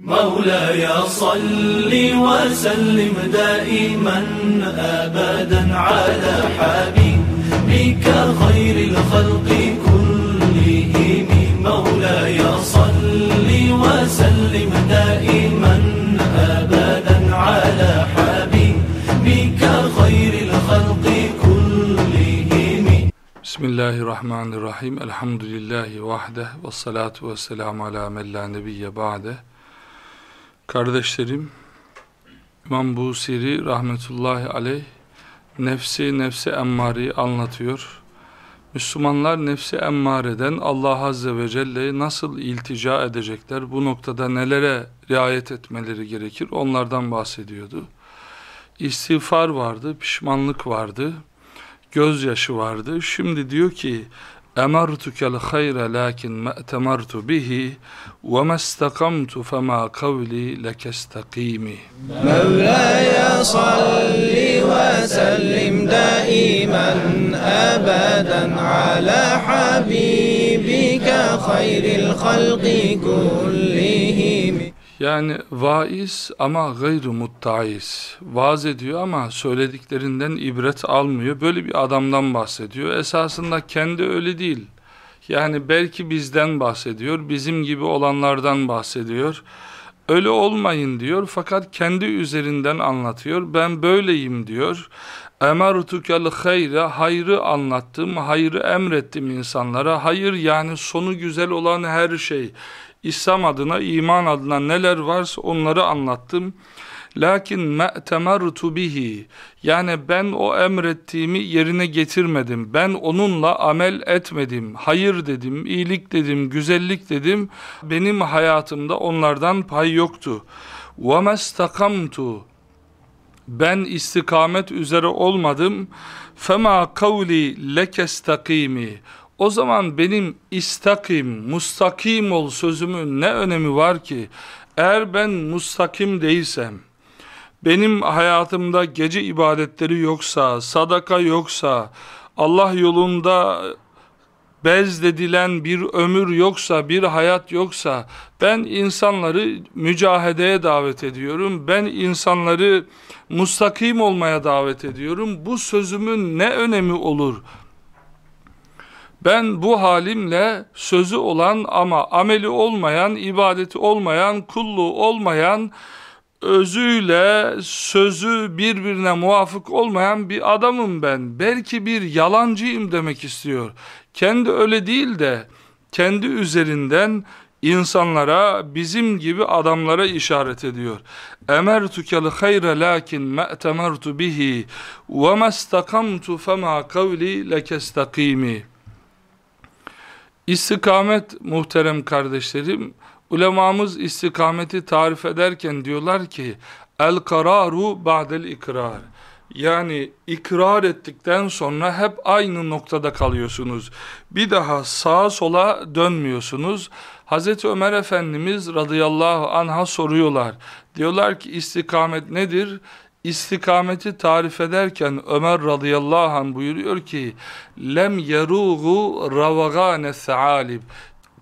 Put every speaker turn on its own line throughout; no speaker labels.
مولاي صل وسلم دائما ابدا على حبيبك خير الخلق كلهم. مولاي صل وسلم دائما ابدا على حبيبك خير الخلق كلهم.
بسم الله الرحمن الرحيم. الحمد لله وحده والصلاة والسلام على من لا نبي بعده. Kardeşlerim, İmam Busiri rahmetullahi aleyh nefsi nefsi emmareyi anlatıyor. Müslümanlar nefsi emmareden Allah Azze ve Celle'ye nasıl iltica edecekler, bu noktada nelere riayet etmeleri gerekir onlardan bahsediyordu. İstiğfar vardı, pişmanlık vardı, gözyaşı vardı. Şimdi diyor ki أمرتك الخير لكن ما أتمرت به وما استقمت فما قولي لك استقيمي.
مولاي صل وسلم دائما أبدا على حبيبك خير الخلق كلهم.
Yani vaiz ama gayrı muttaiz. Vaaz ediyor ama söylediklerinden ibret almıyor. Böyle bir adamdan bahsediyor. Esasında kendi öyle değil. Yani belki bizden bahsediyor, bizim gibi olanlardan bahsediyor. Öyle olmayın diyor fakat kendi üzerinden anlatıyor. Ben böyleyim diyor. Emertukel hayre, hayrı anlattım, hayrı emrettim insanlara. Hayır yani sonu güzel olan her şey. İslam adına, iman adına neler varsa onları anlattım. Lakin me'temertu bihi yani ben o emrettiğimi yerine getirmedim. Ben onunla amel etmedim. Hayır dedim, iyilik dedim, güzellik dedim. Benim hayatımda onlardan pay yoktu. Ve mestakamtu ben istikamet üzere olmadım. Fema kavli lekestakimi o zaman benim istakim, mustakim ol sözümün ne önemi var ki? Eğer ben mustakim değilsem, benim hayatımda gece ibadetleri yoksa, sadaka yoksa, Allah yolunda bezledilen bir ömür yoksa, bir hayat yoksa, ben insanları mücahedeye davet ediyorum, ben insanları mustakim olmaya davet ediyorum. Bu sözümün ne önemi olur? Ben bu halimle sözü olan ama ameli olmayan, ibadeti olmayan, kulluğu olmayan, özüyle sözü birbirine muvafık olmayan bir adamım ben. Belki bir yalancıyım demek istiyor. Kendi öyle değil de kendi üzerinden insanlara bizim gibi adamlara işaret ediyor. Emertukel hayre lakin me'temertu bihi ve mestakamtu fema kavli lekestakimi. İstikamet muhterem kardeşlerim, ulemamız istikameti tarif ederken diyorlar ki, el kararu ba'del ikrar. Yani ikrar ettikten sonra hep aynı noktada kalıyorsunuz. Bir daha sağa sola dönmüyorsunuz. Hazreti Ömer Efendimiz radıyallahu anh'a soruyorlar. Diyorlar ki istikamet nedir? İstikameti tarif ederken Ömer radıyallahu anh buyuruyor ki lem yerugu ravagane saalib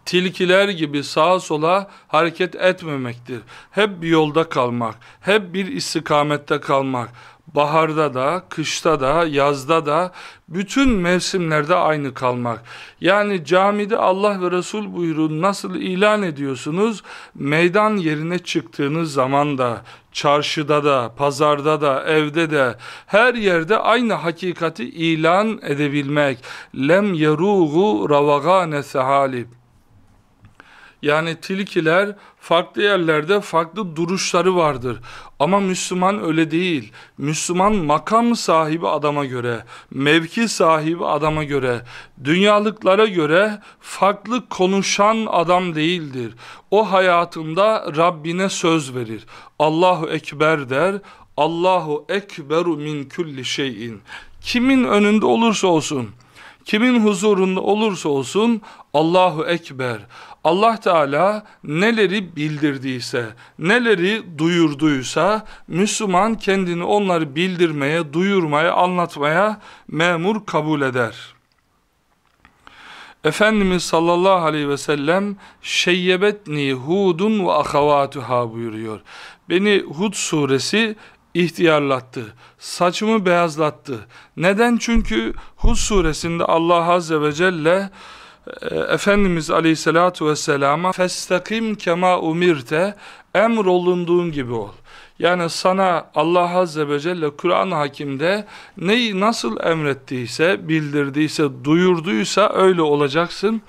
tilkiler gibi sağa sola hareket etmemektir. Hep bir yolda kalmak, hep bir istikamette kalmak. Baharda da, kışta da, yazda da, bütün mevsimlerde aynı kalmak. Yani camide Allah ve Resul buyruğunu nasıl ilan ediyorsunuz? Meydan yerine çıktığınız zaman da, çarşıda da, pazarda da, evde de, her yerde aynı hakikati ilan edebilmek. Lem yerugu ravagane sehalib. Yani tilkiler farklı yerlerde farklı duruşları vardır. Ama Müslüman öyle değil. Müslüman makam sahibi adama göre, mevki sahibi adama göre, dünyalıklara göre farklı konuşan adam değildir. O hayatında Rabbine söz verir. Allahu Ekber der. Allahu Ekberu min kulli şeyin. Kimin önünde olursa olsun, kimin huzurunda olursa olsun Allahu Ekber. Allah Teala neleri bildirdiyse, neleri duyurduysa Müslüman kendini onları bildirmeye, duyurmaya, anlatmaya memur kabul eder. Efendimiz sallallahu aleyhi ve sellem şeyyebetni hudun ve ahavatuha buyuruyor. Beni Hud suresi ihtiyarlattı. Saçımı beyazlattı. Neden? Çünkü Hud suresinde Allah azze ve celle e, Efendimiz aleyhissalatu vesselama festakim kema umirte emrolunduğun gibi ol. Yani sana Allah Azze ve Celle Kur'an-ı Hakim'de neyi nasıl emrettiyse, bildirdiyse, duyurduysa öyle olacaksın.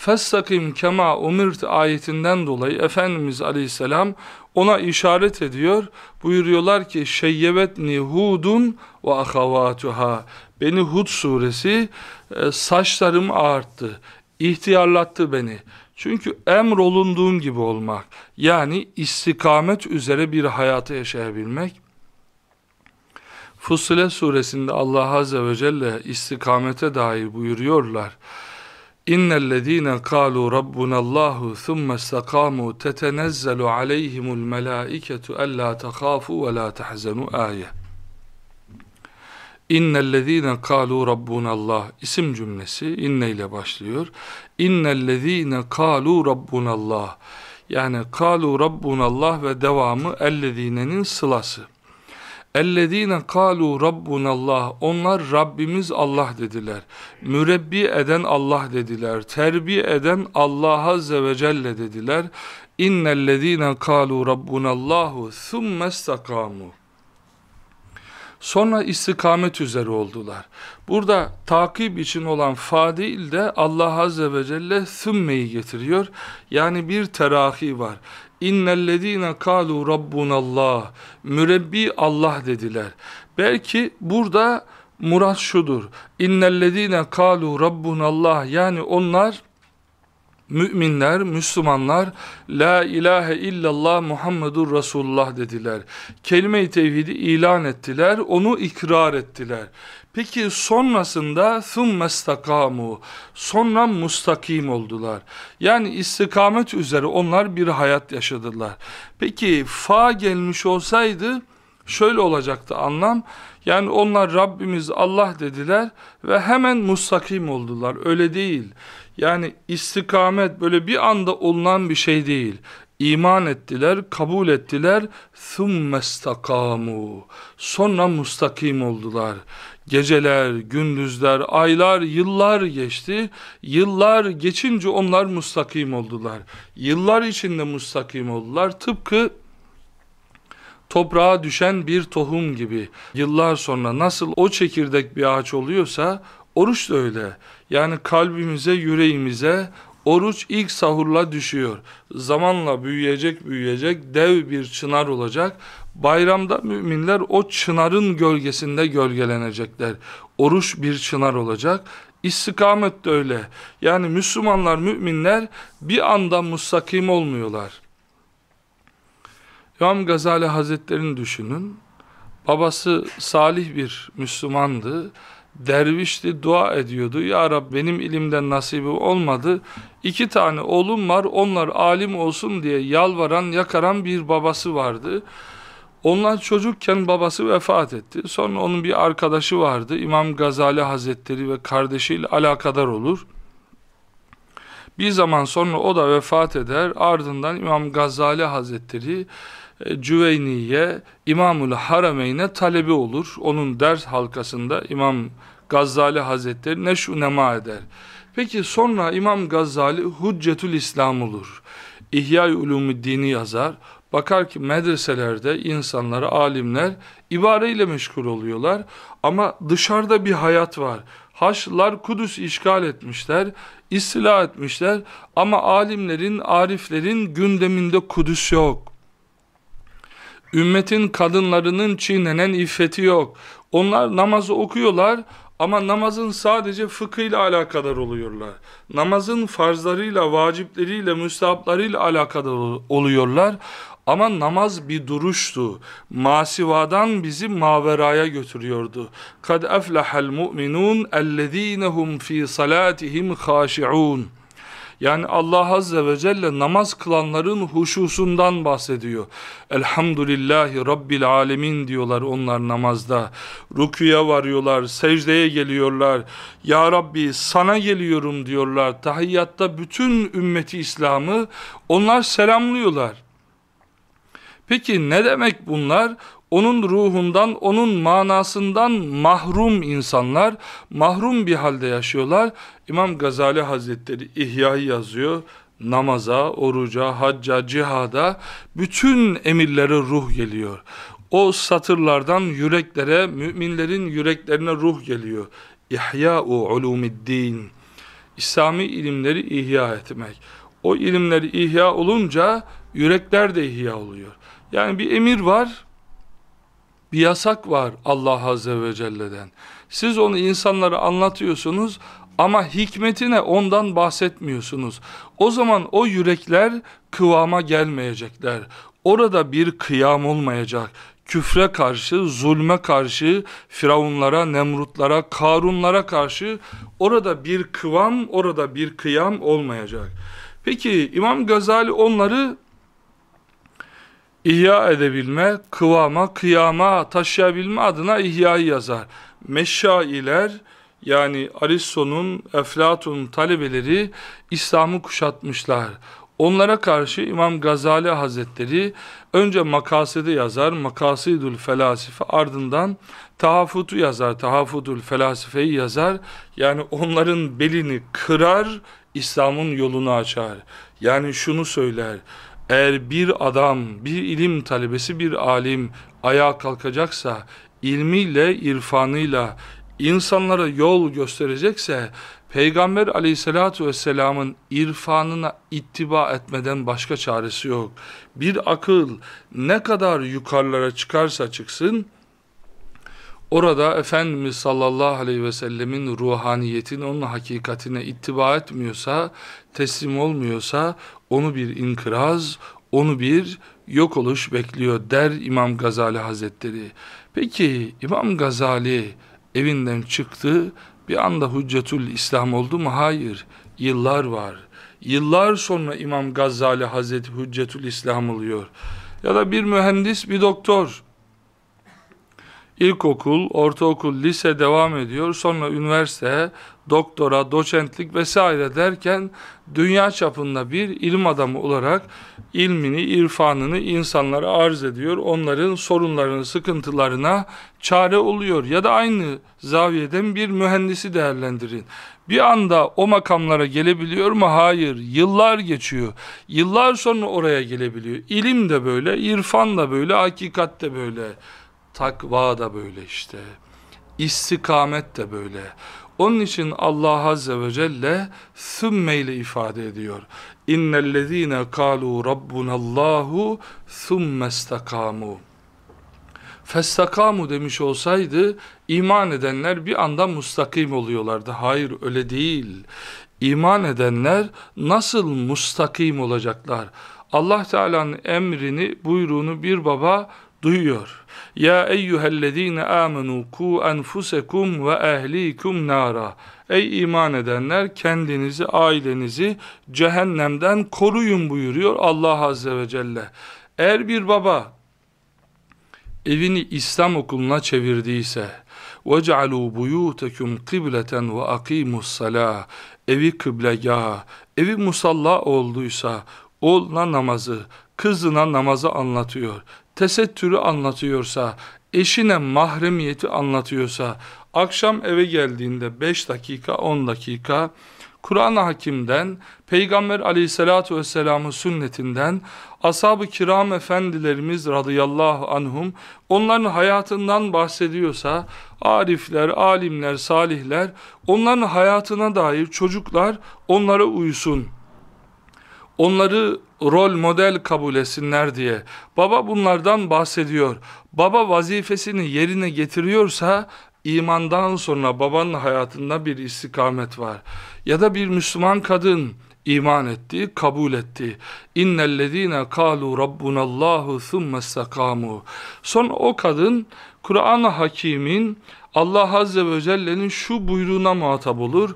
Festakim kema umirt ayetinden dolayı Efendimiz Aleyhisselam ona işaret ediyor. Buyuruyorlar ki şeyyebetni hudun ve ahavatuha. Beni Hud suresi e, saçlarım ağarttı, ihtiyarlattı beni. Çünkü emrolunduğun gibi olmak, yani istikamet üzere bir hayatı yaşayabilmek, Fussilet suresinde Allah Azze ve Celle istikamete dair buyuruyorlar. İnnellezîne kâlû rabbunallâhu thumme istakâmû tetenezzelu aleyhimul melâiketu ellâ tehâfû ve lâ tehzenû âye. İnnellezîne kâlû rabbunallah isim cümlesi inne ile başlıyor. İnnellezîne kâlû rabbunallah yani kâlû rabbunallah ve devamı ellezînenin sılası. Ellezîne kâlû rabbunallah onlar Rabbimiz Allah dediler. Mürebbi eden Allah dediler. Terbiye eden Allah Azze ve Celle dediler. İnnellezîne kâlû rabbunallahu thumme istakâmû Sonra istikamet üzere oldular. Burada takip için olan fa değil de Allah Azze ve Celle thümmeyi getiriyor. Yani bir terahi var. İnnellezîne kâlû rabbunallah. Mürebbi Allah dediler. Belki burada murat şudur. İnnellezîne kâlû rabbunallah. Yani onlar müminler, Müslümanlar La ilahe illallah Muhammedur Resulullah dediler. Kelime-i tevhidi ilan ettiler, onu ikrar ettiler. Peki sonrasında ثُمَّ اسْتَقَامُوا Sonra mustakim oldular. Yani istikamet üzere onlar bir hayat yaşadılar. Peki fa gelmiş olsaydı şöyle olacaktı anlam. Yani onlar Rabbimiz Allah dediler ve hemen mustakim oldular. Öyle değil. Yani istikamet böyle bir anda olunan bir şey değil. İman ettiler, kabul ettiler. ثُمَّ اسْتَقَامُوا Sonra mustakim oldular. Geceler, gündüzler, aylar, yıllar geçti. Yıllar geçince onlar mustakim oldular. Yıllar içinde mustakim oldular. Tıpkı toprağa düşen bir tohum gibi. Yıllar sonra nasıl o çekirdek bir ağaç oluyorsa oruç da öyle. Yani kalbimize, yüreğimize oruç ilk sahurla düşüyor. Zamanla büyüyecek büyüyecek dev bir çınar olacak. Bayramda müminler o çınarın gölgesinde gölgelenecekler. Oruç bir çınar olacak. İstikamet de öyle. Yani Müslümanlar, müminler bir anda mustakim olmuyorlar. İmam Gazali Hazretleri'ni düşünün. Babası salih bir Müslümandı dervişti dua ediyordu. Ya Rab benim ilimden nasibi olmadı. İki tane oğlum var onlar alim olsun diye yalvaran yakaran bir babası vardı. Onlar çocukken babası vefat etti. Sonra onun bir arkadaşı vardı. İmam Gazali Hazretleri ve kardeşiyle alakadar olur. Bir zaman sonra o da vefat eder. Ardından İmam Gazali Hazretleri Cüveyniye İmamul Harameyn'e talebi olur. Onun ders halkasında İmam Gazali Hazretleri neşu nema eder. Peki sonra İmam Gazali Huccetül İslam olur. İhya-i Dini yazar. Bakar ki medreselerde insanlara alimler ibareyle meşgul oluyorlar. Ama dışarıda bir hayat var. Haçlılar Kudüs işgal etmişler, istila etmişler. Ama alimlerin, ariflerin gündeminde Kudüs yok. Ümmetin kadınlarının çiğnenen iffeti yok. Onlar namazı okuyorlar ama namazın sadece fıkhıyla alakadar oluyorlar. Namazın farzlarıyla, vacipleriyle, müstahaplarıyla alakadar oluyorlar. Ama namaz bir duruştu. Masivadan bizi maveraya götürüyordu. Kad eflahal mu'minun ellezinehum fi salatihim khashi'un. Yani Allah Azze ve Celle namaz kılanların huşusundan bahsediyor. Elhamdülillahi Rabbil Alemin diyorlar onlar namazda. Rüküye varıyorlar, secdeye geliyorlar. Ya Rabbi sana geliyorum diyorlar. Tahiyyatta bütün ümmeti İslam'ı onlar selamlıyorlar. Peki ne demek bunlar? Onun ruhundan, onun manasından mahrum insanlar, mahrum bir halde yaşıyorlar. İmam Gazali Hazretleri İhya'yı yazıyor. Namaza, oruca, hacca, cihada bütün emirlere ruh geliyor. O satırlardan yüreklere, müminlerin yüreklerine ruh geliyor. İhya'u ulumiddin. İslami ilimleri ihya etmek. O ilimleri ihya olunca yürekler de ihya oluyor. Yani bir emir var, bir yasak var Allah Azze ve Celle'den. Siz onu insanlara anlatıyorsunuz ama hikmetine ondan bahsetmiyorsunuz. O zaman o yürekler kıvama gelmeyecekler. Orada bir kıyam olmayacak. Küfre karşı, zulme karşı, firavunlara, nemrutlara, karunlara karşı orada bir kıvam, orada bir kıyam olmayacak. Peki İmam Gazali onları ihya edebilme, kıvama, kıyama taşıyabilme adına ihyayı yazar. Meşşailer yani Aristo'nun, Eflatun'un talebeleri İslam'ı kuşatmışlar. Onlara karşı İmam Gazali Hazretleri önce makasidi yazar, makasidül felasife ardından tahafutu yazar, tahafudul felasifeyi yazar. Yani onların belini kırar, İslam'ın yolunu açar. Yani şunu söyler, eğer bir adam, bir ilim talebesi, bir alim ayağa kalkacaksa, ilmiyle, irfanıyla insanlara yol gösterecekse, Peygamber aleyhissalatu vesselamın irfanına ittiba etmeden başka çaresi yok. Bir akıl ne kadar yukarılara çıkarsa çıksın, Orada Efendimiz sallallahu aleyhi ve sellemin ruhaniyetini, onun hakikatine ittiba etmiyorsa, teslim olmuyorsa onu bir inkıraz, onu bir yok oluş bekliyor der İmam Gazali Hazretleri. Peki İmam Gazali evinden çıktı, bir anda hüccetül İslam oldu mu? Hayır, yıllar var. Yıllar sonra İmam Gazali Hazreti hüccetül İslam oluyor. Ya da bir mühendis, bir doktor, ilkokul, ortaokul, lise devam ediyor. Sonra üniversite, doktora, doçentlik vesaire derken dünya çapında bir ilim adamı olarak ilmini, irfanını insanlara arz ediyor. Onların sorunlarını, sıkıntılarına çare oluyor. Ya da aynı zaviyeden bir mühendisi değerlendirin. Bir anda o makamlara gelebiliyor mu? Hayır. Yıllar geçiyor. Yıllar sonra oraya gelebiliyor. İlim de böyle, irfan da böyle, hakikat de böyle. Takva da böyle işte. İstikamet de böyle. Onun için Allah Azze ve Celle sümme ile ifade ediyor. İnnellezîne kâlû rabbunallâhu sümme istakâmû. Festakamu demiş olsaydı iman edenler bir anda mustakim oluyorlardı. Hayır öyle değil. İman edenler nasıl mustakim olacaklar? Allah Teala'nın emrini, buyruğunu bir baba duyuyor. Ya eyyühellezine amenu ku enfusekum ve ehlikum nara. Ey iman edenler kendinizi, ailenizi cehennemden koruyun buyuruyor Allah Azze ve Celle. Eğer bir baba evini İslam okuluna çevirdiyse وَجَعَلُوا بُيُوتَكُمْ قِبْلَةً وَاَقِيمُوا الصَّلَاةِ Evi kıblegah, evi musalla olduysa, oğluna namazı, kızına namazı anlatıyor tesettürü anlatıyorsa, eşine mahremiyeti anlatıyorsa, akşam eve geldiğinde 5 dakika, 10 dakika, Kur'an-ı Hakim'den, Peygamber aleyhissalatu vesselamın sünnetinden, ashab-ı kiram efendilerimiz radıyallahu anhum, onların hayatından bahsediyorsa, arifler, alimler, salihler, onların hayatına dair çocuklar onlara uysun. Onları rol model kabul etsinler diye. Baba bunlardan bahsediyor. Baba vazifesini yerine getiriyorsa imandan sonra babanın hayatında bir istikamet var. Ya da bir Müslüman kadın iman etti, kabul etti. İnnellezîne kâlû rabbunallâhu thumme istakâmû. Sonra o kadın Kur'an-ı Hakîm'in Allah Azze ve Celle'nin şu buyruğuna muhatap olur.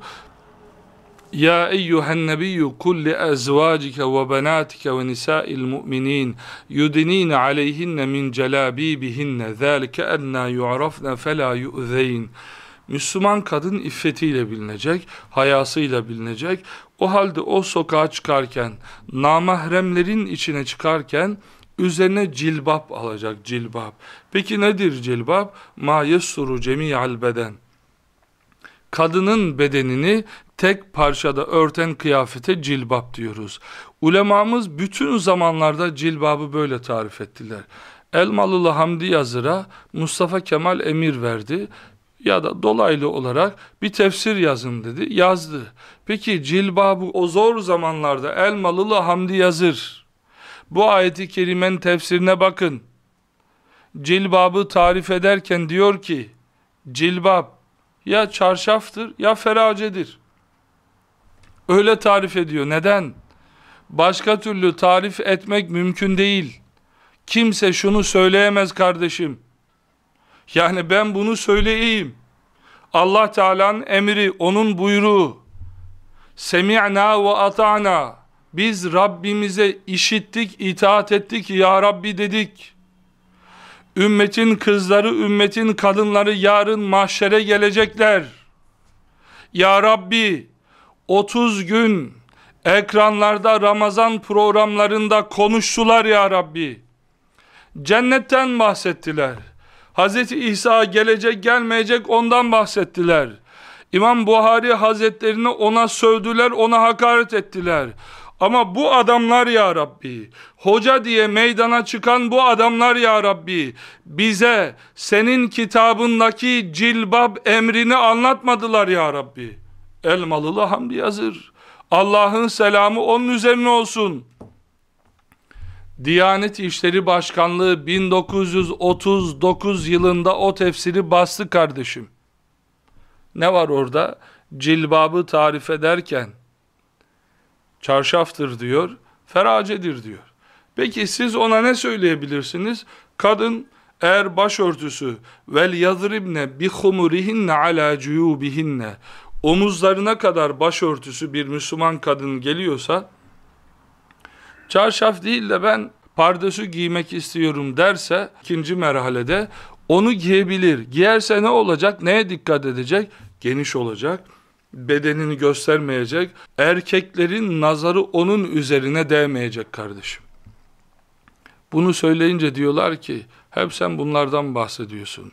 Nebiyyü kulli ezvacike ve benatike ve nisa'il mu'minin yudinine aleyhinne min celabibihinne zâlike ennâ yu'rafne felâ yu'zeyn. Müslüman kadın iffetiyle bilinecek, hayasıyla bilinecek. O halde o sokağa çıkarken, namahremlerin içine çıkarken üzerine cilbap alacak cilbap. Peki nedir cilbap? Ma yessuru cemiyal beden. Kadının bedenini tek parçada örten kıyafete cilbap diyoruz. Ulemamız bütün zamanlarda cilbabı böyle tarif ettiler. Elmalılı Hamdi Yazır'a Mustafa Kemal emir verdi ya da dolaylı olarak bir tefsir yazın dedi. Yazdı. Peki cilbabı o zor zamanlarda Elmalılı Hamdi Yazır bu ayeti kerimenin tefsirine bakın. Cilbabı tarif ederken diyor ki cilbab ya çarşaftır ya feracedir. Öyle tarif ediyor. Neden? Başka türlü tarif etmek mümkün değil. Kimse şunu söyleyemez kardeşim. Yani ben bunu söyleyeyim. Allah Teala'nın emri, onun buyruğu. Semi'na ve ata'na. Biz Rabbimize işittik, itaat ettik, Ya Rabbi dedik. Ümmetin kızları, ümmetin kadınları yarın mahşere gelecekler. Ya Rabbi, 30 gün ekranlarda Ramazan programlarında konuştular Ya Rabbi. Cennetten bahsettiler. Hz. İsa gelecek gelmeyecek ondan bahsettiler. İmam Buhari Hazretlerini ona sövdüler, ona hakaret ettiler. Ama bu adamlar ya Rabbi, hoca diye meydana çıkan bu adamlar ya Rabbi, bize senin kitabındaki cilbab emrini anlatmadılar ya Rabbi. Elmalılı Hamdi Yazır. Allah'ın selamı onun üzerine olsun. Diyanet İşleri Başkanlığı 1939 yılında o tefsiri bastı kardeşim. Ne var orada? Cilbabı tarif ederken çarşaftır diyor, feracedir diyor. Peki siz ona ne söyleyebilirsiniz? Kadın eğer başörtüsü vel yadribne bi humurihinne ala cuyubihinne omuzlarına kadar başörtüsü bir Müslüman kadın geliyorsa çarşaf değil de ben pardesü giymek istiyorum derse ikinci merhalede onu giyebilir. Giyerse ne olacak? Neye dikkat edecek? Geniş olacak. Bedenini göstermeyecek. Erkeklerin nazarı onun üzerine değmeyecek kardeşim. Bunu söyleyince diyorlar ki hep sen bunlardan bahsediyorsun.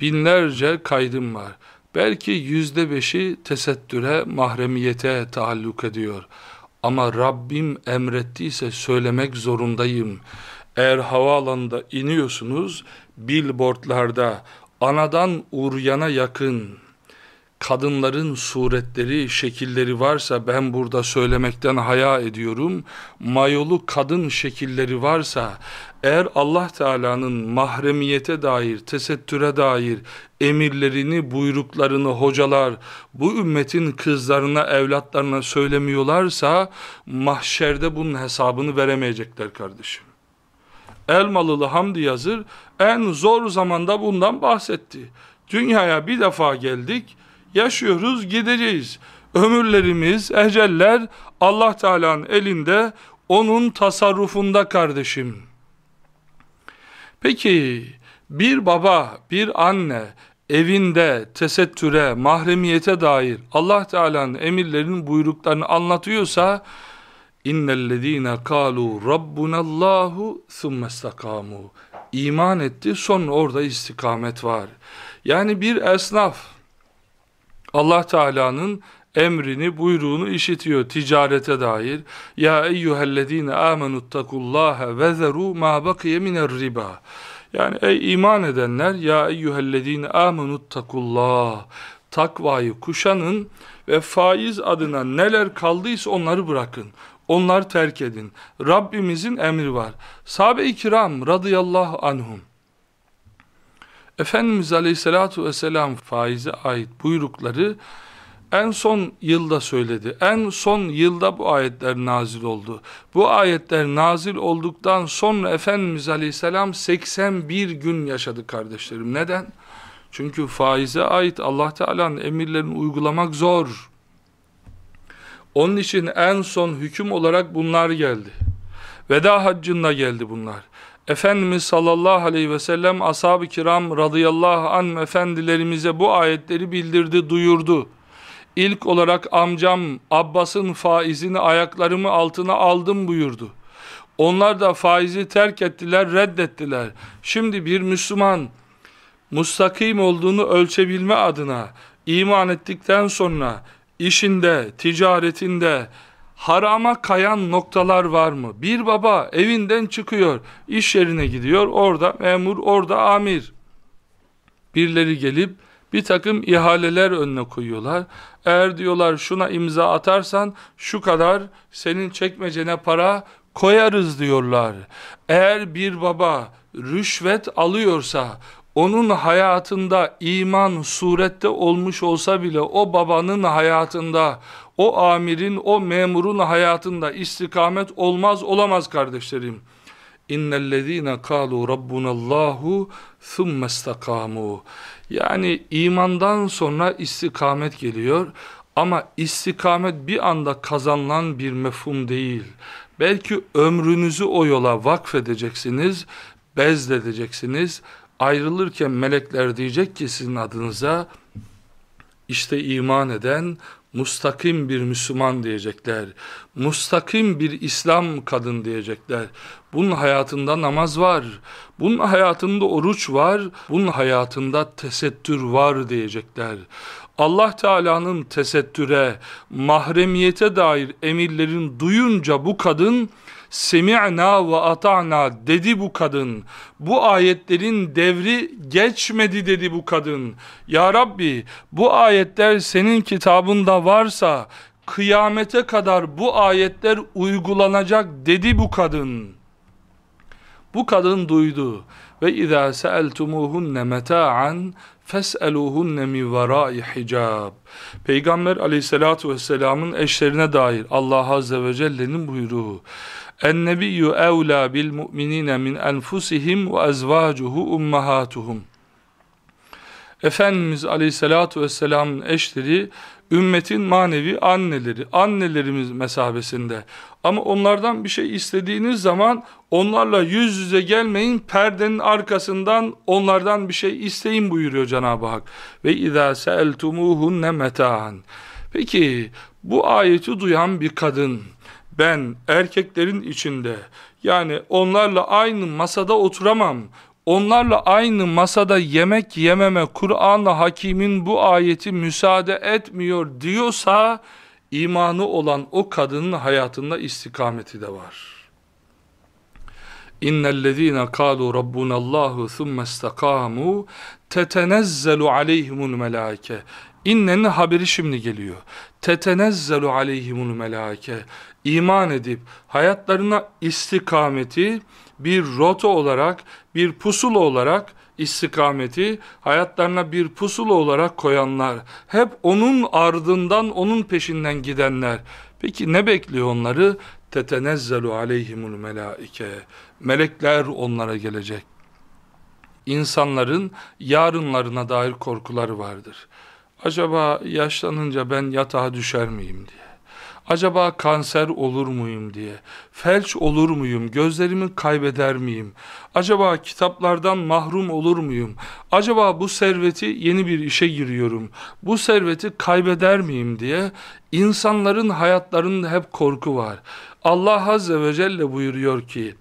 Binlerce kaydım var. Belki yüzde beşi tesettüre, mahremiyete taalluk ediyor. Ama Rabbim emrettiyse söylemek zorundayım. Eğer havaalanında iniyorsunuz, billboardlarda anadan uryana yakın kadınların suretleri, şekilleri varsa ben burada söylemekten haya ediyorum. Mayolu kadın şekilleri varsa eğer Allah Teala'nın mahremiyete dair, tesettüre dair emirlerini, buyruklarını hocalar bu ümmetin kızlarına, evlatlarına söylemiyorlarsa mahşerde bunun hesabını veremeyecekler kardeşim. Elmalılı Hamdi Yazır en zor zamanda bundan bahsetti. Dünyaya bir defa geldik, yaşıyoruz, gideceğiz. Ömürlerimiz, eceller Allah Teala'nın elinde, onun tasarrufunda kardeşim. Peki bir baba, bir anne evinde tesettüre, mahremiyete dair Allah Teala'nın emirlerinin buyruklarını anlatıyorsa innellezine kalu rabbunallahu thummestakamu iman etti sonra orada istikamet var. Yani bir esnaf Allah Teala'nın emrini, buyruğunu işitiyor ticarete dair. Ya eyyühellezine amenuttakullaha ve zeru ma bakiye miner riba. Yani ey iman edenler ya eyyühellezine amenuttakullah. Takvayı kuşanın ve faiz adına neler kaldıysa onları bırakın. Onları terk edin. Rabbimizin emri var. Sahabe-i kiram radıyallahu anhum. Efendimiz aleyhissalatu vesselam faize ait buyrukları en son yılda söyledi. En son yılda bu ayetler nazil oldu. Bu ayetler nazil olduktan sonra Efendimiz Aleyhisselam 81 gün yaşadı kardeşlerim. Neden? Çünkü faize ait Allah Teala'nın emirlerini uygulamak zor. Onun için en son hüküm olarak bunlar geldi. Veda haccında geldi bunlar. Efendimiz sallallahu aleyhi ve sellem ashab-ı kiram radıyallahu anh efendilerimize bu ayetleri bildirdi, duyurdu. İlk olarak amcam Abbas'ın faizini ayaklarımı altına aldım buyurdu. Onlar da faizi terk ettiler, reddettiler. Şimdi bir Müslüman mustakim olduğunu ölçebilme adına iman ettikten sonra işinde, ticaretinde harama kayan noktalar var mı? Bir baba evinden çıkıyor, iş yerine gidiyor, orada memur, orada amir. Birileri gelip bir takım ihaleler önüne koyuyorlar. Eğer diyorlar şuna imza atarsan şu kadar senin çekmecene para koyarız diyorlar. Eğer bir baba rüşvet alıyorsa onun hayatında iman surette olmuş olsa bile o babanın hayatında, o amirin, o memurun hayatında istikamet olmaz olamaz kardeşlerim. İnnellezîne kâlû rabbunallâhu thumme istakâmû. Yani imandan sonra istikamet geliyor ama istikamet bir anda kazanılan bir mefhum değil. Belki ömrünüzü o yola vakfedeceksiniz, bezledeceksiniz. Ayrılırken melekler diyecek ki sizin adınıza işte iman eden mustakim bir Müslüman diyecekler. Mustakim bir İslam kadın diyecekler. Bunun hayatında namaz var. Bunun hayatında oruç var. Bunun hayatında tesettür var diyecekler. Allah Teala'nın tesettüre, mahremiyete dair emirlerin duyunca bu kadın semi'na ve ata'na dedi bu kadın. Bu ayetlerin devri geçmedi dedi bu kadın. Ya Rabbi bu ayetler senin kitabında varsa kıyamete kadar bu ayetler uygulanacak dedi bu kadın. Bu kadın duydu. Ve izâ se'eltumuhunne meta'an fes'eluhunne mi verai hicab. Peygamber aleyhissalatu vesselamın eşlerine dair Allah azze ve celle'nin buyruğu. En-nebiyyü evlâ bil mu'minîne min enfusihim ve ezvâcuhu ummahatuhum. Efendimiz Aleyhisselatü Vesselam'ın eşleri ümmetin manevi anneleri, annelerimiz mesabesinde. Ama onlardan bir şey istediğiniz zaman onlarla yüz yüze gelmeyin, perdenin arkasından onlardan bir şey isteyin buyuruyor Cenab-ı Hak. Ve izâ se'eltumuhunne meta'an. Peki bu ayeti duyan bir kadın, ben erkeklerin içinde yani onlarla aynı masada oturamam, onlarla aynı masada yemek yememe Kur'an-ı Hakim'in bu ayeti müsaade etmiyor diyorsa imanı olan o kadının hayatında istikameti de var. İnnellezîne kâlû rabbunallâhu thumme istakâmû tetenezzelu aleyhimul melâike İnnenin haberi şimdi geliyor. Tetenezzelu aleyhimul melâike iman edip hayatlarına istikameti bir rota olarak, bir pusula olarak istikameti hayatlarına bir pusula olarak koyanlar, hep onun ardından, onun peşinden gidenler. Peki ne bekliyor onları? Tetenezzelu aleyhimul melaike. Melekler onlara gelecek. İnsanların yarınlarına dair korkuları vardır. Acaba yaşlanınca ben yatağa düşer miyim diye. Acaba kanser olur muyum diye, felç olur muyum, gözlerimi kaybeder miyim? Acaba kitaplardan mahrum olur muyum? Acaba bu serveti yeni bir işe giriyorum, bu serveti kaybeder miyim diye insanların hayatlarında hep korku var. Allah Azze ve Celle buyuruyor ki,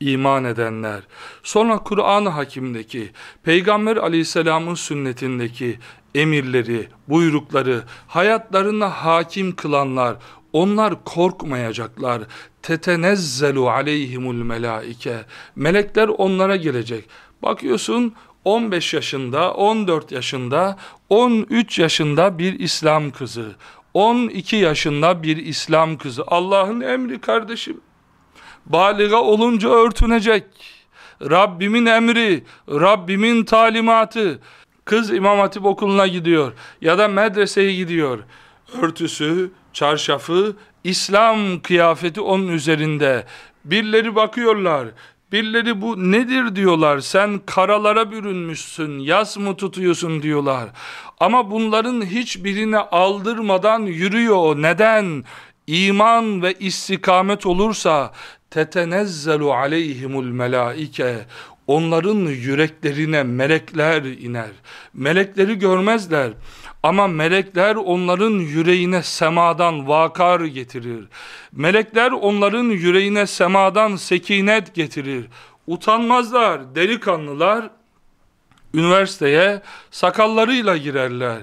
iman edenler, sonra Kur'an-ı Hakim'deki, Peygamber aleyhisselamın sünnetindeki emirleri, buyrukları, hayatlarına hakim kılanlar, onlar korkmayacaklar. Tetenezzelu aleyhimul melaike. Melekler onlara gelecek. Bakıyorsun 15 yaşında, 14 yaşında, 13 yaşında bir İslam kızı. 12 yaşında bir İslam kızı. Allah'ın emri kardeşim. Baliga olunca örtünecek. Rabbimin emri, Rabbimin talimatı. Kız İmam Hatip okuluna gidiyor ya da medreseye gidiyor. Örtüsü, çarşafı, İslam kıyafeti onun üzerinde. Birileri bakıyorlar. Birileri bu nedir diyorlar. Sen karalara bürünmüşsün. Yas mı tutuyorsun diyorlar. Ama bunların hiçbirine aldırmadan yürüyor. Neden? İman ve istikamet olursa tetenezzelu aleyhimul melaike onların yüreklerine melekler iner. Melekleri görmezler. Ama melekler onların yüreğine semadan vakar getirir. Melekler onların yüreğine semadan sekinet getirir. Utanmazlar, delikanlılar üniversiteye sakallarıyla girerler.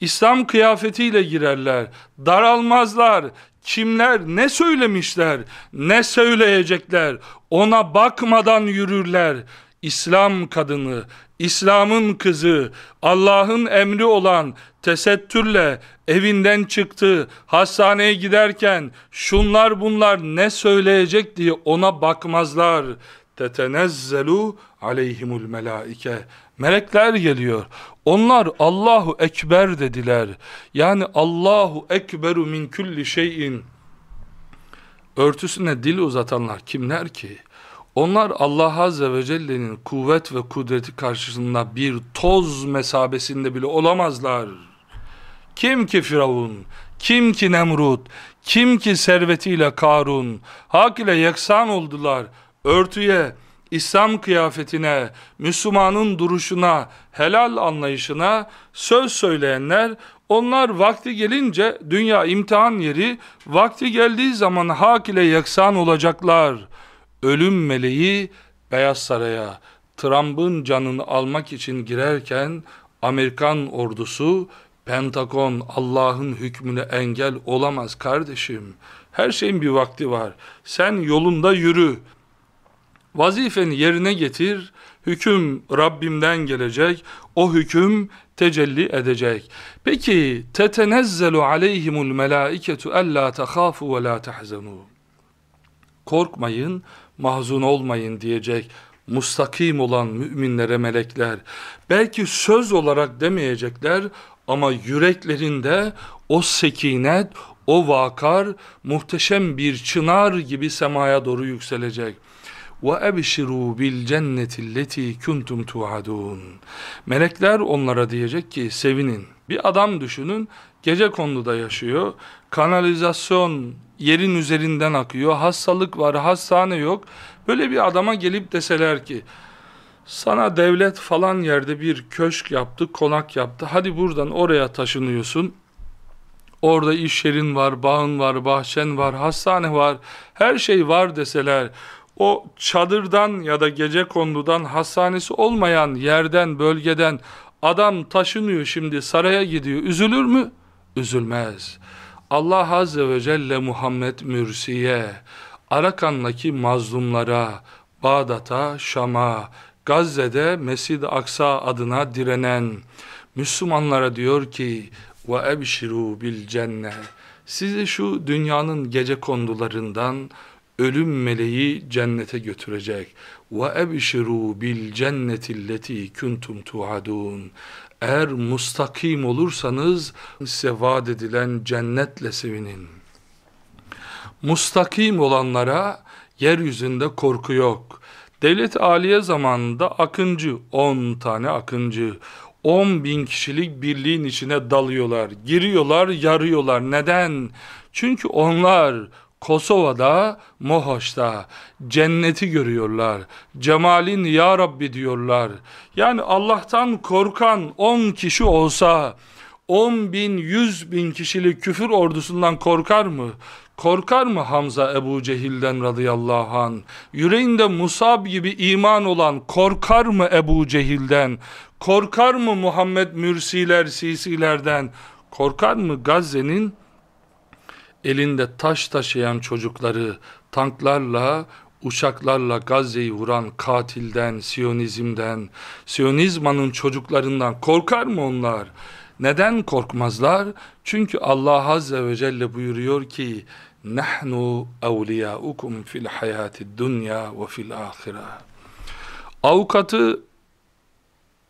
İslam kıyafetiyle girerler. Daralmazlar. Kimler ne söylemişler, ne söyleyecekler, ona bakmadan yürürler. İslam kadını, İslam'ın kızı, Allah'ın emri olan tesettürle evinden çıktı, hastaneye giderken şunlar bunlar ne söyleyecek diye ona bakmazlar. Tetenezzelu aleyhimul melaike. Melekler geliyor. Onlar Allahu Ekber dediler. Yani Allahu Ekberu min kulli şeyin. Örtüsüne dil uzatanlar kimler ki? Onlar Allah Azze ve Celle'nin kuvvet ve kudreti karşısında bir toz mesabesinde bile olamazlar. Kim ki Firavun, kim ki Nemrut, kim ki servetiyle Karun, hak ile yeksan oldular, örtüye, İslam kıyafetine, Müslümanın duruşuna, helal anlayışına söz söyleyenler, onlar vakti gelince dünya imtihan yeri, vakti geldiği zaman hak ile yeksan olacaklar. Ölüm meleği Beyaz Saray'a Trump'ın canını almak için girerken Amerikan ordusu Pentagon Allah'ın hükmüne engel olamaz kardeşim. Her şeyin bir vakti var. Sen yolunda yürü. Vazifeni yerine getir. Hüküm Rabbimden gelecek. O hüküm tecelli edecek. Peki tetenezzelu aleyhimul melaiketu alla tahafu ve la tahzanu. Korkmayın, mahzun olmayın diyecek mustakim olan müminlere melekler belki söz olarak demeyecekler ama yüreklerinde o sekinet, o vakar muhteşem bir çınar gibi semaya doğru yükselecek. Ve ebşiru bil cenneti lleti kuntum tuadun. Melekler onlara diyecek ki sevinin. Bir adam düşünün gece konuda yaşıyor. Kanalizasyon yerin üzerinden akıyor. Hastalık var, hastane yok. Böyle bir adama gelip deseler ki sana devlet falan yerde bir köşk yaptı, konak yaptı. Hadi buradan oraya taşınıyorsun. Orada iş yerin var, bağın var, bahçen var, hastane var, her şey var deseler o çadırdan ya da gece kondudan hastanesi olmayan yerden, bölgeden adam taşınıyor şimdi saraya gidiyor. Üzülür mü? Üzülmez. Allah Azze ve Celle Muhammed Mürsi'ye, Arakan'daki mazlumlara, Bağdat'a, Şam'a, Gazze'de Mescid-i Aksa adına direnen Müslümanlara diyor ki ve ebşiru bil cenne sizi şu dünyanın gece kondularından ölüm meleği cennete götürecek. Ve ebşiru bil cennetilleti kuntum tuadun. Eğer mustakim olursanız size vaat edilen cennetle sevinin. Mustakim olanlara yeryüzünde korku yok. Devlet Aliye zamanında akıncı, 10 tane akıncı, 10 bin kişilik birliğin içine dalıyorlar, giriyorlar, yarıyorlar. Neden? Çünkü onlar Kosova'da, Mohoş'ta cenneti görüyorlar. Cemalin ya Rabbi diyorlar. Yani Allah'tan korkan 10 kişi olsa 10 bin, 100 bin kişilik küfür ordusundan korkar mı? Korkar mı Hamza Ebu Cehil'den radıyallahu an? Yüreğinde Musab gibi iman olan korkar mı Ebu Cehil'den? Korkar mı Muhammed Mürsiler, Sisilerden? Korkar mı Gazze'nin elinde taş taşıyan çocukları tanklarla, uçaklarla Gazze'yi vuran katilden, Siyonizmden, Siyonizmanın çocuklarından korkar mı onlar? Neden korkmazlar? Çünkü Allah Azze ve Celle buyuruyor ki nahnu evliyaukum fil hayati dunya ve fil ahire. Avukatı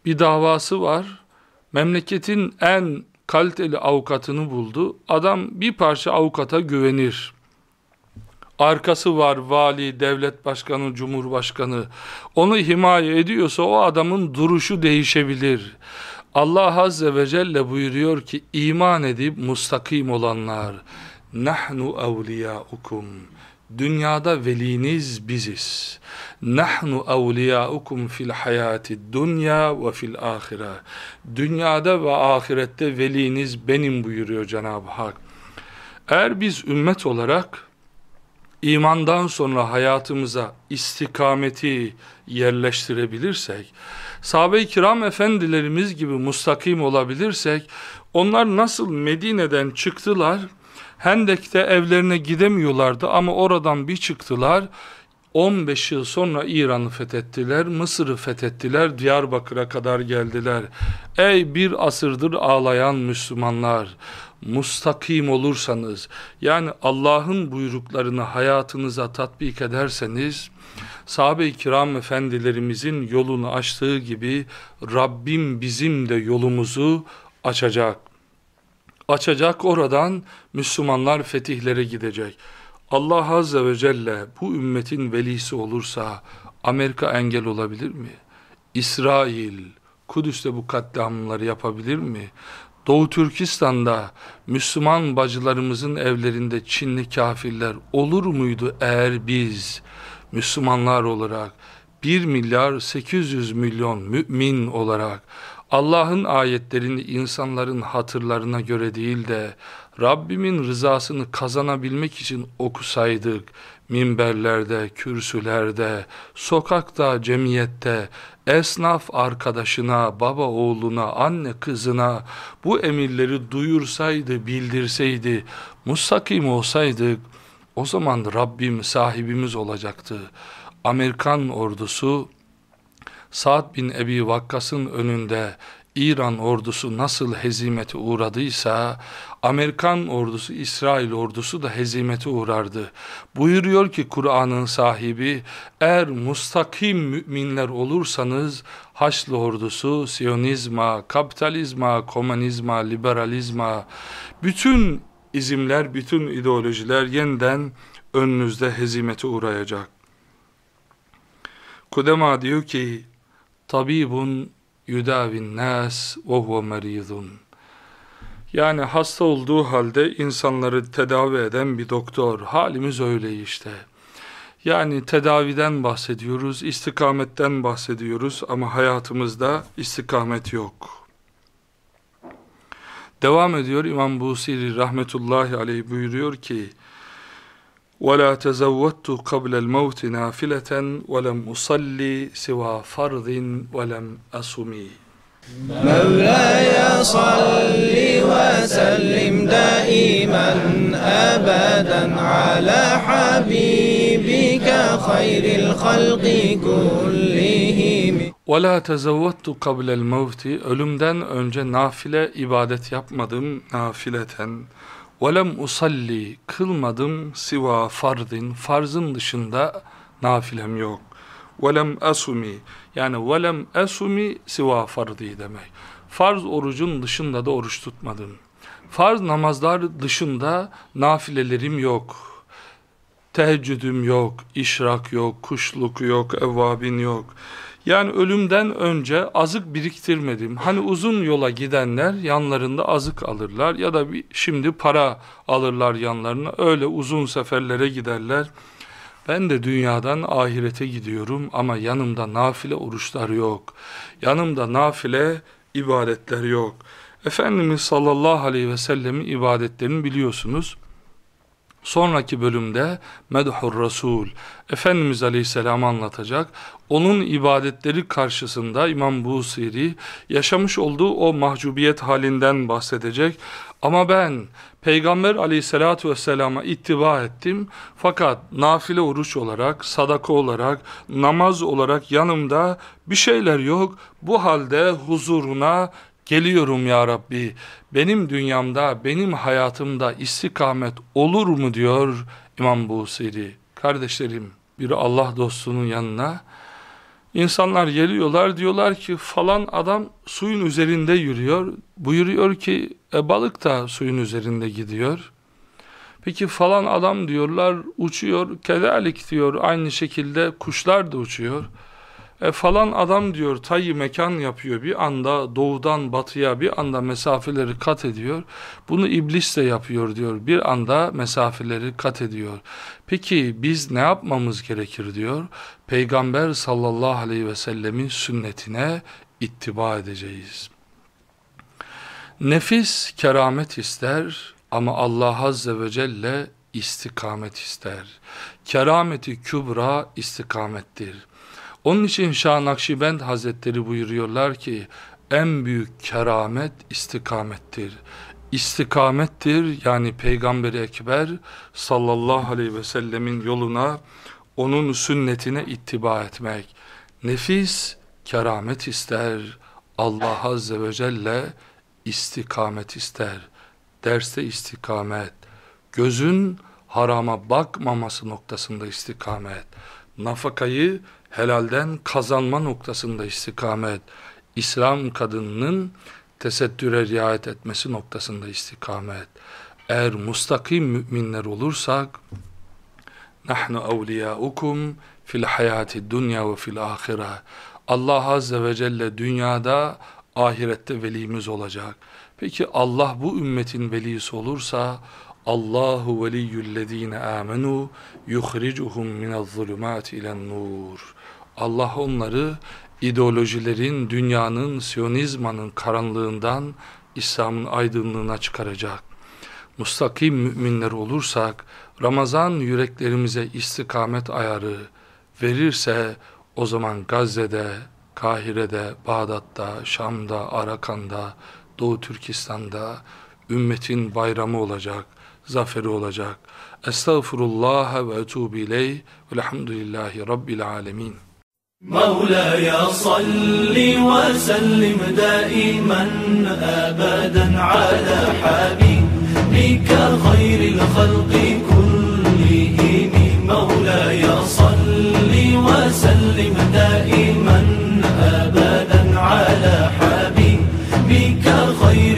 bir davası var. Memleketin en kaliteli avukatını buldu. Adam bir parça avukata güvenir. arkası var vali, devlet başkanı, cumhurbaşkanı onu himaye ediyorsa o adamın duruşu değişebilir. Allah Azze ve Celle buyuruyor ki iman edip mustakim olanlar nahnu evliyaukum dünyada veliniz biziz. Nahnu evliyaukum fil hayati dunya ve fil ahire dünyada ve ahirette veliniz benim buyuruyor Cenab-ı Hak. Eğer biz ümmet olarak imandan sonra hayatımıza istikameti yerleştirebilirsek, sahabe-i kiram efendilerimiz gibi mustakim olabilirsek, onlar nasıl Medine'den çıktılar, Hendek'te evlerine gidemiyorlardı ama oradan bir çıktılar, 15 yıl sonra İran'ı fethettiler, Mısır'ı fethettiler, Diyarbakır'a kadar geldiler. Ey bir asırdır ağlayan Müslümanlar, mustakim olursanız, yani Allah'ın buyruklarını hayatınıza tatbik ederseniz, sahabe-i kiram efendilerimizin yolunu açtığı gibi, Rabbim bizim de yolumuzu açacak. Açacak oradan Müslümanlar fetihlere gidecek. Allah Azze ve Celle bu ümmetin velisi olursa Amerika engel olabilir mi? İsrail, Kudüs'te bu katliamları yapabilir mi? Doğu Türkistan'da Müslüman bacılarımızın evlerinde Çinli kafirler olur muydu eğer biz Müslümanlar olarak 1 milyar 800 milyon mümin olarak Allah'ın ayetlerini insanların hatırlarına göre değil de Rabbimin rızasını kazanabilmek için okusaydık, minberlerde, kürsülerde, sokakta, cemiyette, esnaf arkadaşına, baba oğluna, anne kızına bu emirleri duyursaydı, bildirseydi, mustakim olsaydık, o zaman Rabbim sahibimiz olacaktı. Amerikan ordusu, Sa'd bin Ebi Vakkas'ın önünde İran ordusu nasıl hezimete uğradıysa Amerikan ordusu, İsrail ordusu da hezimete uğrardı. Buyuruyor ki Kur'an'ın sahibi eğer mustakim müminler olursanız Haçlı ordusu Siyonizma, kapitalizma, komünizma, liberalizma bütün izimler, bütün ideolojiler yeniden önünüzde hezimete uğrayacak. Kudema diyor ki tabibun yudavin nas ve huve meridun. Yani hasta olduğu halde insanları tedavi eden bir doktor. Halimiz öyle işte. Yani tedaviden bahsediyoruz, istikametten bahsediyoruz ama hayatımızda istikamet yok. Devam ediyor İmam Busiri rahmetullahi aleyh buyuruyor ki وَلَا تَزَوَّدْتُ قَبْلَ الْمَوْتِ نَافِلَةً وَلَمْ أُصَلِّ سِوَى فَرْضٍ وَلَمْ أَصُمِي
مولاي صل وسلم دائما أبدا على حبيبك خير الخلق كلهم.
وَلَا تَزَوَّدْتُ قَبْلَ الْمَوْتِ Ölümden önce nafile ibadet yapmadım nafileten وَلَمْ usalli Kılmadım siva fardin Farzın dışında nafilem yok. وَلَمْ asumi Yani وَلَمْ asumi siva fardi demek. Farz orucun dışında da oruç tutmadım. Farz namazlar dışında nafilelerim yok. Teheccüdüm yok, işrak yok, kuşluk yok, evvabin yok. Yani ölümden önce azık biriktirmedim. Hani uzun yola gidenler yanlarında azık alırlar ya da bir, şimdi para alırlar yanlarına. Öyle uzun seferlere giderler. Ben de dünyadan ahirete gidiyorum ama yanımda nafile oruçlar yok. Yanımda nafile ibadetler yok. Efendimiz sallallahu aleyhi ve sellemin ibadetlerini biliyorsunuz. Sonraki bölümde Medhur Resul Efendimiz Aleyhisselam'ı anlatacak. Onun ibadetleri karşısında İmam Busiri yaşamış olduğu o mahcubiyet halinden bahsedecek. Ama ben Peygamber Aleyhisselatü Vesselam'a ittiba ettim. Fakat nafile oruç olarak, sadaka olarak, namaz olarak yanımda bir şeyler yok. Bu halde huzuruna Geliyorum ya Rabbi, benim dünyamda, benim hayatımda istikamet olur mu diyor İmam Busiri. Kardeşlerim, bir Allah dostunun yanına, insanlar geliyorlar diyorlar ki falan adam suyun üzerinde yürüyor. Buyuruyor ki e, balık da suyun üzerinde gidiyor. Peki falan adam diyorlar uçuyor. Kedalik diyor aynı şekilde kuşlar da uçuyor. E falan adam diyor tayyi mekan yapıyor bir anda doğudan batıya bir anda mesafeleri kat ediyor. Bunu iblis de yapıyor diyor bir anda mesafeleri kat ediyor. Peki biz ne yapmamız gerekir diyor. Peygamber sallallahu aleyhi ve sellemin sünnetine ittiba edeceğiz. Nefis keramet ister ama Allah azze ve celle istikamet ister. Kerameti kübra istikamettir. Onun için Şah Nakşibend Hazretleri buyuruyorlar ki en büyük keramet istikamettir. İstikamettir yani Peygamberi Ekber sallallahu aleyhi ve sellemin yoluna onun sünnetine ittiba etmek. Nefis keramet ister. Allah azze ve celle istikamet ister. Derste istikamet. Gözün harama bakmaması noktasında istikamet. Nafakayı helalden kazanma noktasında istikamet, İslam kadınının tesettüre riayet etmesi noktasında istikamet. Eğer mustakim müminler olursak, nahnu evliyaukum fil hayati dunya ve fil ahire. Allah azze ve celle dünyada, ahirette velimiz olacak. Peki Allah bu ümmetin velisi olursa, Allahu veliyyüllezine amenu yuhricuhum minel-zulumati ilen-nur. Allah onları ideolojilerin, dünyanın, siyonizmanın karanlığından İslam'ın aydınlığına çıkaracak. Mustakim müminler olursak, Ramazan yüreklerimize istikamet ayarı verirse, o zaman Gazze'de, Kahire'de, Bağdat'ta, Şam'da, Arakan'da, Doğu Türkistan'da ümmetin bayramı olacak, zaferi olacak. Estağfurullah ve etubu ileyh velhamdülillahi rabbil alemin.
مولاي صل وسلم دائما أبدا على حبيبك خير الخلق كلهم مولاي صل وسلم دائما أبدا على حبيبك خير